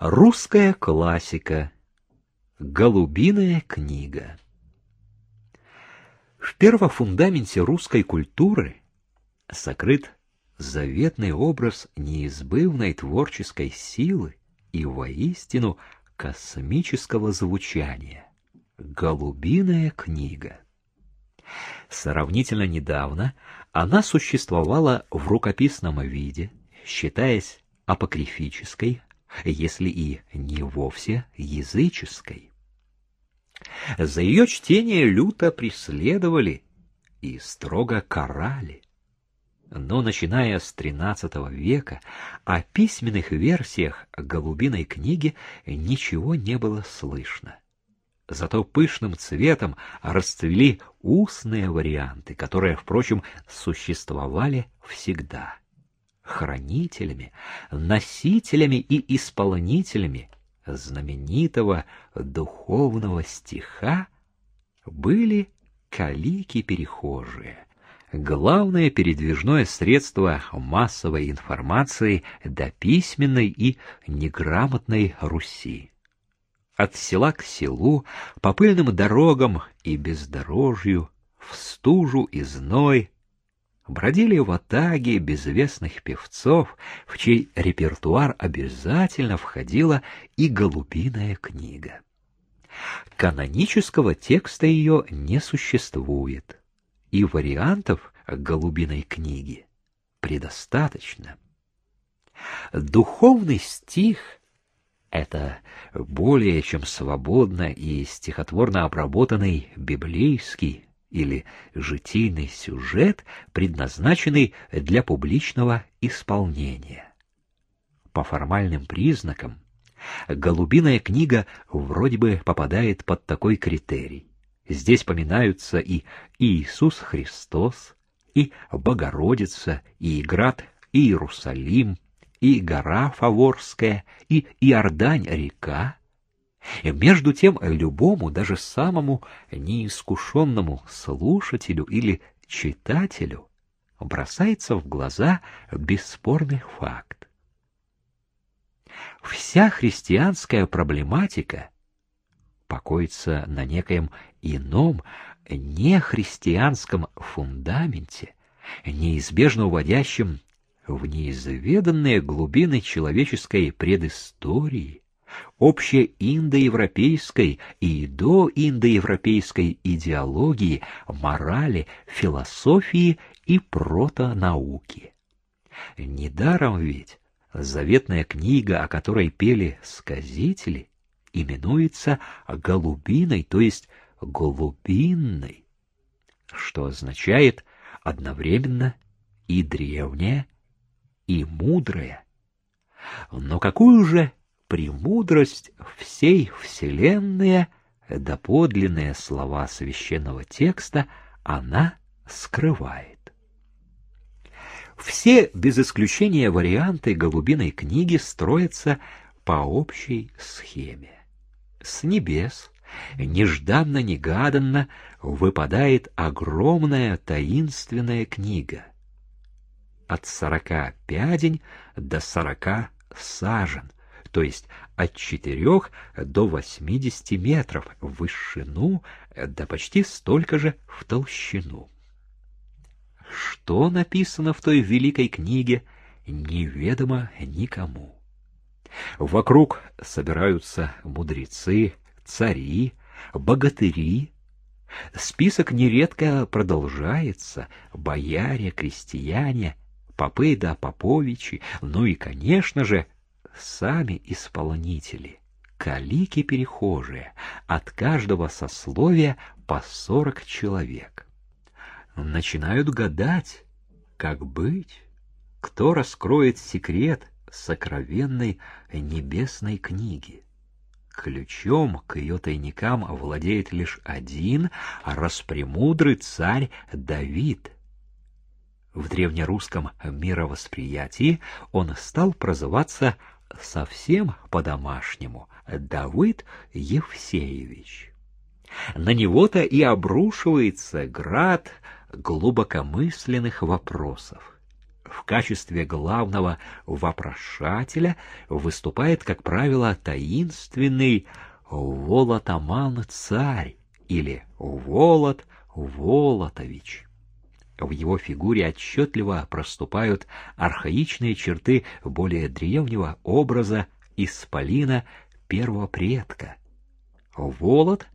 Русская классика. Голубиная книга. В первофундаменте русской культуры сокрыт заветный образ неизбывной творческой силы и воистину космического звучания. Голубиная книга. Сравнительно недавно она существовала в рукописном виде, считаясь апокрифической, если и не вовсе языческой. За ее чтение люто преследовали и строго карали. Но, начиная с XIII века, о письменных версиях «Голубиной книги» ничего не было слышно. Зато пышным цветом расцвели устные варианты, которые, впрочем, существовали всегда хранителями, носителями и исполнителями знаменитого духовного стиха были калики-перехожие, главное передвижное средство массовой информации до письменной и неграмотной Руси. От села к селу, по пыльным дорогам и бездорожью, в стужу и зной, бродили в атаге безвестных певцов, в чей репертуар обязательно входила и голубиная книга. Канонического текста ее не существует, и вариантов голубиной книги предостаточно. Духовный стих — это более чем свободно и стихотворно обработанный библейский или житийный сюжет, предназначенный для публичного исполнения. По формальным признакам «Голубиная книга» вроде бы попадает под такой критерий. Здесь поминаются и Иисус Христос, и Богородица, и Град Иерусалим, и гора Фаворская, и Иордань-река, между тем, любому, даже самому неискушенному слушателю или читателю бросается в глаза бесспорный факт. Вся христианская проблематика покоится на некоем ином, нехристианском фундаменте, неизбежно уводящем в неизведанные глубины человеческой предыстории, общей индоевропейской и доиндоевропейской идеологии, морали, философии и протонауки. Недаром ведь заветная книга, о которой пели сказители, именуется «голубиной», то есть «голубинной», что означает одновременно и древняя, и мудрая. Но какую же премудрость всей вселенной, доподлинные слова священного текста она скрывает. Все, без исключения варианты голубиной книги, строятся по общей схеме. С небес нежданно-негаданно выпадает огромная таинственная книга. От сорока пядень до сорока сажен, то есть от 4 до 80 метров в вышину, да почти столько же в толщину. Что написано в той великой книге, неведомо никому. Вокруг собираются мудрецы, цари, богатыри. Список нередко продолжается, бояре, крестьяне, попы да поповичи, ну и, конечно же, сами исполнители, калики-перехожие, от каждого сословия по сорок человек. Начинают гадать, как быть, кто раскроет секрет сокровенной небесной книги. Ключом к ее тайникам владеет лишь один распремудрый царь Давид — в древнерусском мировосприятии он стал прозываться совсем по-домашнему Давыд Евсеевич. На него-то и обрушивается град глубокомысленных вопросов. в качестве главного вопрошателя выступает, как правило, таинственный Волотаман-царь или Волод Волотович. В его фигуре отчетливо проступают архаичные черты более древнего образа исполина первого предка. Волод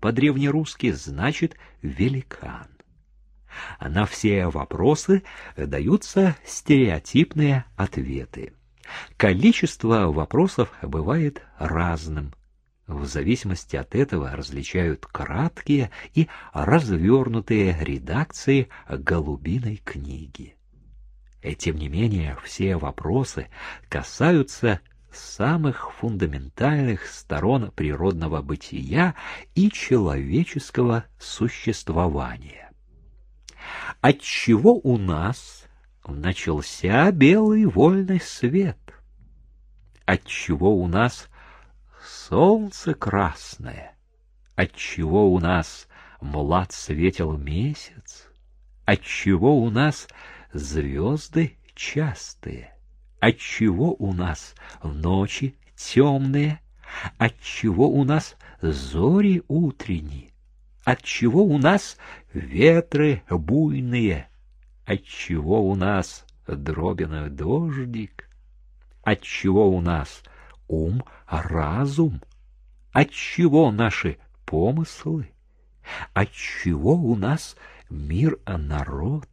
по-древнерусски значит «великан». На все вопросы даются стереотипные ответы. Количество вопросов бывает разным. В зависимости от этого различают краткие и развернутые редакции «Голубиной книги». И тем не менее, все вопросы касаются самых фундаментальных сторон природного бытия и человеческого существования. Отчего у нас начался белый вольный свет? Отчего у нас солнце красное? Отчего у нас млад светил месяц? Отчего у нас звезды частые? Отчего у нас ночи темные? Отчего у нас зори утренние? Отчего у нас ветры буйные? Отчего у нас дробин дождик? Отчего у нас ум, разум? Отчего наши помыслы? Отчего у нас мир, а народ?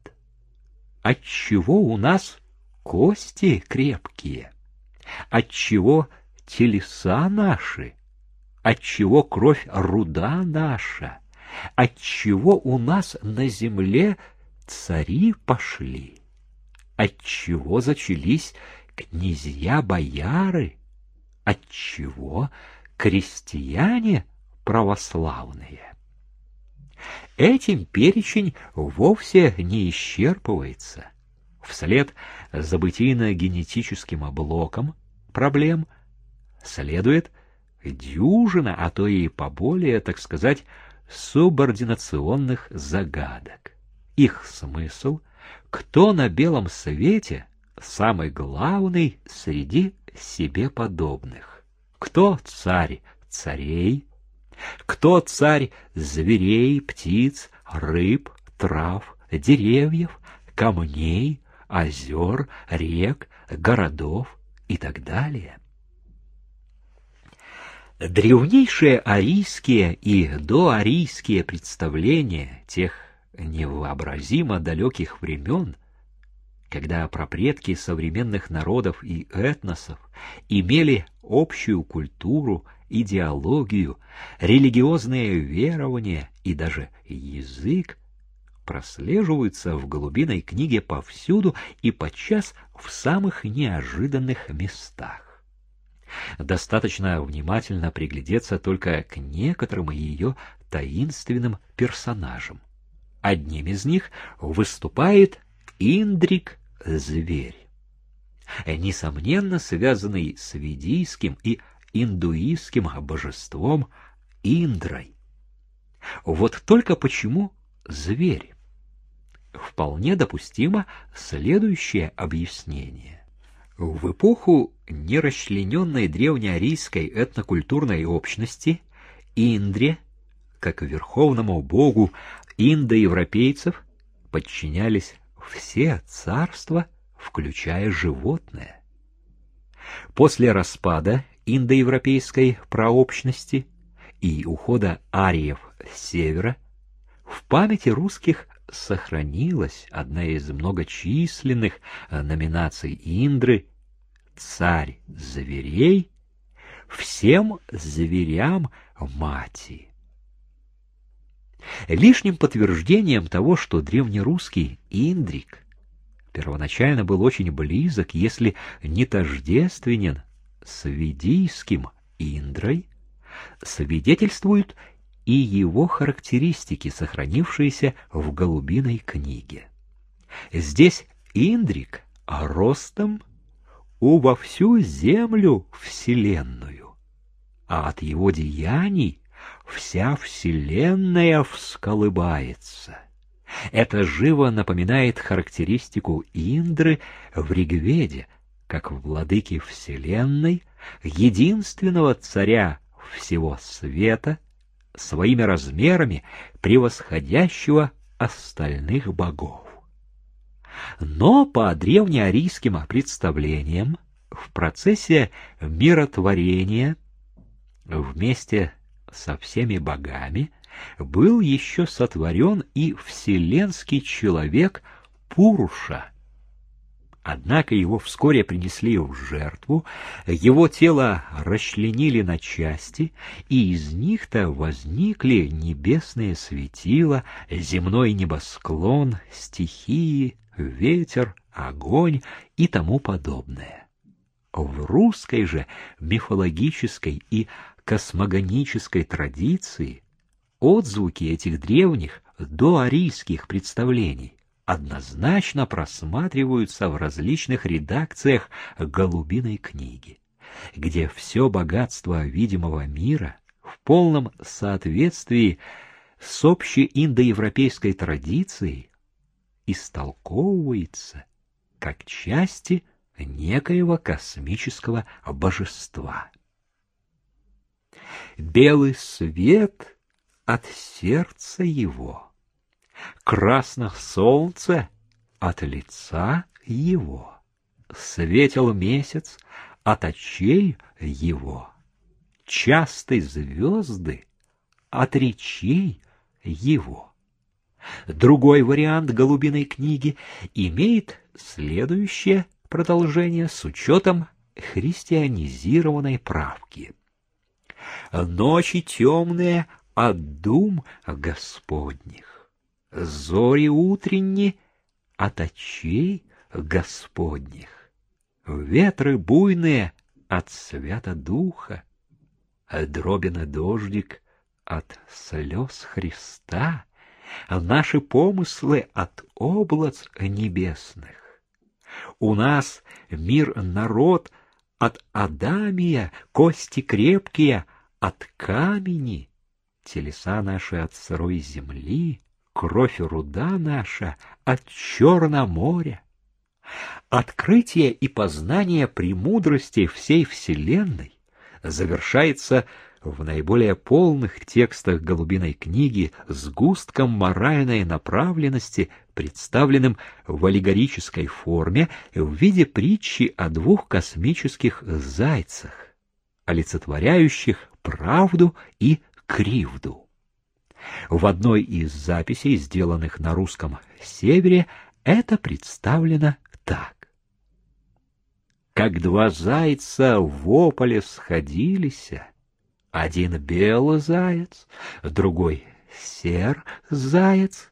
Отчего у нас кости крепкие? Отчего телеса наши? Отчего кровь руда наша? Отчего у нас на земле цари пошли? Отчего зачались князья-бояры? Отчего крестьяне православные? Этим перечень вовсе не исчерпывается. Вслед за бытийно-генетическим блоком проблем следует дюжина, а то и поболее, так сказать, субординационных загадок. Их смысл — кто на белом свете самый главный среди себе подобных? Кто царь царей? Кто царь зверей, птиц, рыб, трав, деревьев, камней, озер, рек, городов и так далее? Древнейшие арийские и доарийские представления тех невообразимо далеких времен, когда прапредки современных народов и этносов имели общую культуру, идеологию, религиозные верования и даже язык, прослеживаются в голубиной книге повсюду и подчас в самых неожиданных местах. Достаточно внимательно приглядеться только к некоторым ее таинственным персонажам. Одним из них выступает Индрик-зверь, несомненно связанный с ведийским и индуистским божеством Индрой. Вот только почему зверь? Вполне допустимо следующее объяснение. В эпоху нерасчлененной древнеарийской этнокультурной общности Индре, как верховному богу индоевропейцев, подчинялись все царства, включая животное. После распада индоевропейской прообщности и ухода ариев с севера в памяти русских сохранилась одна из многочисленных номинаций Индры «Царь зверей» всем зверям мати. Лишним подтверждением того, что древнерусский Индрик первоначально был очень близок, если не тождественен с ведийским Индрой, свидетельствует и его характеристики, сохранившиеся в голубиной книге. Здесь Индрик ростом у во всю землю вселенную, а от его деяний вся вселенная всколыбается. Это живо напоминает характеристику Индры в Ригведе, как владыки Вселенной, единственного царя всего света, своими размерами превосходящего остальных богов. Но по древнеарийским представлениям в процессе миротворения вместе со всеми богами был еще сотворен и вселенский человек Пуруша. Однако его вскоре принесли в жертву, его тело расчленили на части, и из них-то возникли небесные светила, земной небосклон, стихии, ветер, огонь и тому подобное. В русской же мифологической и космогонической традиции отзвуки этих древних доарийских представлений однозначно просматриваются в различных редакциях «Голубиной книги», где все богатство видимого мира в полном соответствии с общей индоевропейской традицией истолковывается как части некоего космического божества. Белый свет от сердца его, красно солнце от лица его, светил месяц от очей его, частые звезды от речей его. Другой вариант голубиной книги имеет следующее продолжение с учетом христианизированной правки. Ночи темные от дум Господних, зори утренние от очей Господних, ветры буйные от свята духа, дробина дождик от слез Христа, наши помыслы от облац небесных. У нас мир народ от Адамия, кости крепкие от камени, телеса наши от сырой земли, кровь и руда наша от черного моря. Открытие и познание премудрости всей Вселенной завершается в наиболее полных текстах голубиной книги с густком моральной направленности, представленным в аллегорической форме в виде притчи о двух космических зайцах, олицетворяющих правду и кривду. В одной из записей, сделанных на русском севере, это представлено так. Как два зайца в ополе сходились, один белый заяц, другой сер заяц,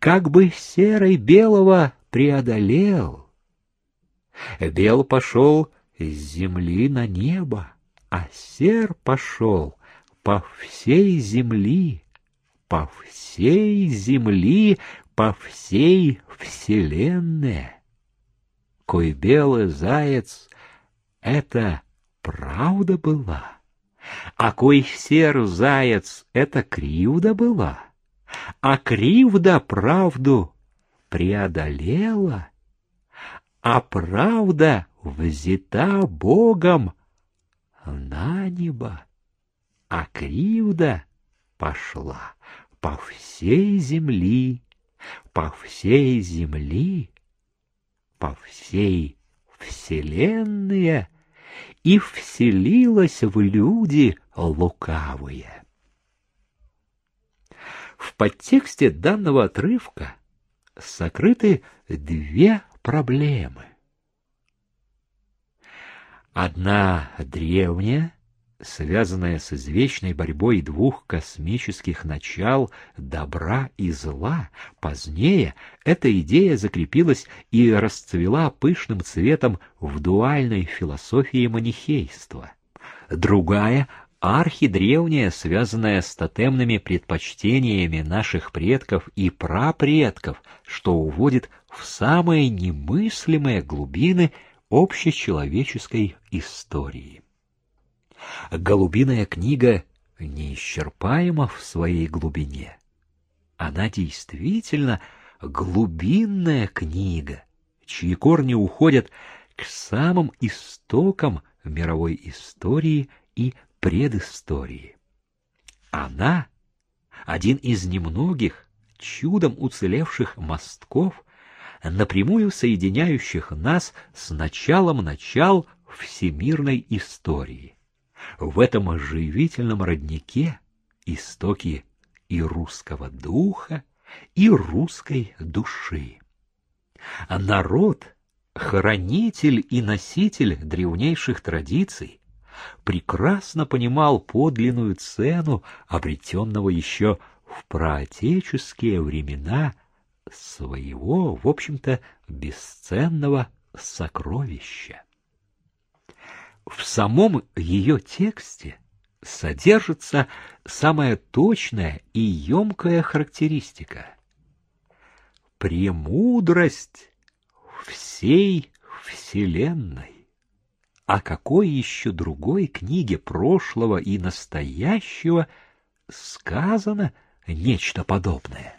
как бы серой белого преодолел. Бел пошел с земли на небо, а сер пошел по всей земли, по всей земли, по всей вселенной. Кой белый заяц — это правда была, а кой сер заяц — это кривда была, а кривда правду преодолела, а правда взята Богом на небо а кривда пошла по всей земли, по всей земли, по всей вселенной и вселилась в люди лукавые. В подтексте данного отрывка сокрыты две проблемы. Одна древняя, связанная с извечной борьбой двух космических начал добра и зла, позднее эта идея закрепилась и расцвела пышным цветом в дуальной философии манихейства. Другая архидревняя, связанная с тотемными предпочтениями наших предков и прапредков, что уводит в самые немыслимые глубины общечеловеческой истории. Голубиная книга неисчерпаема в своей глубине. Она действительно глубинная книга, чьи корни уходят к самым истокам мировой истории и предыстории. Она — один из немногих чудом уцелевших мостков, напрямую соединяющих нас с началом начал всемирной истории. В этом оживительном роднике истоки и русского духа, и русской души. Народ, хранитель и носитель древнейших традиций, прекрасно понимал подлинную цену обретенного еще в проотеческие времена своего, в общем-то, бесценного сокровища. В самом ее тексте содержится самая точная и емкая характеристика. Премудрость всей Вселенной. О какой еще другой книге прошлого и настоящего сказано нечто подобное?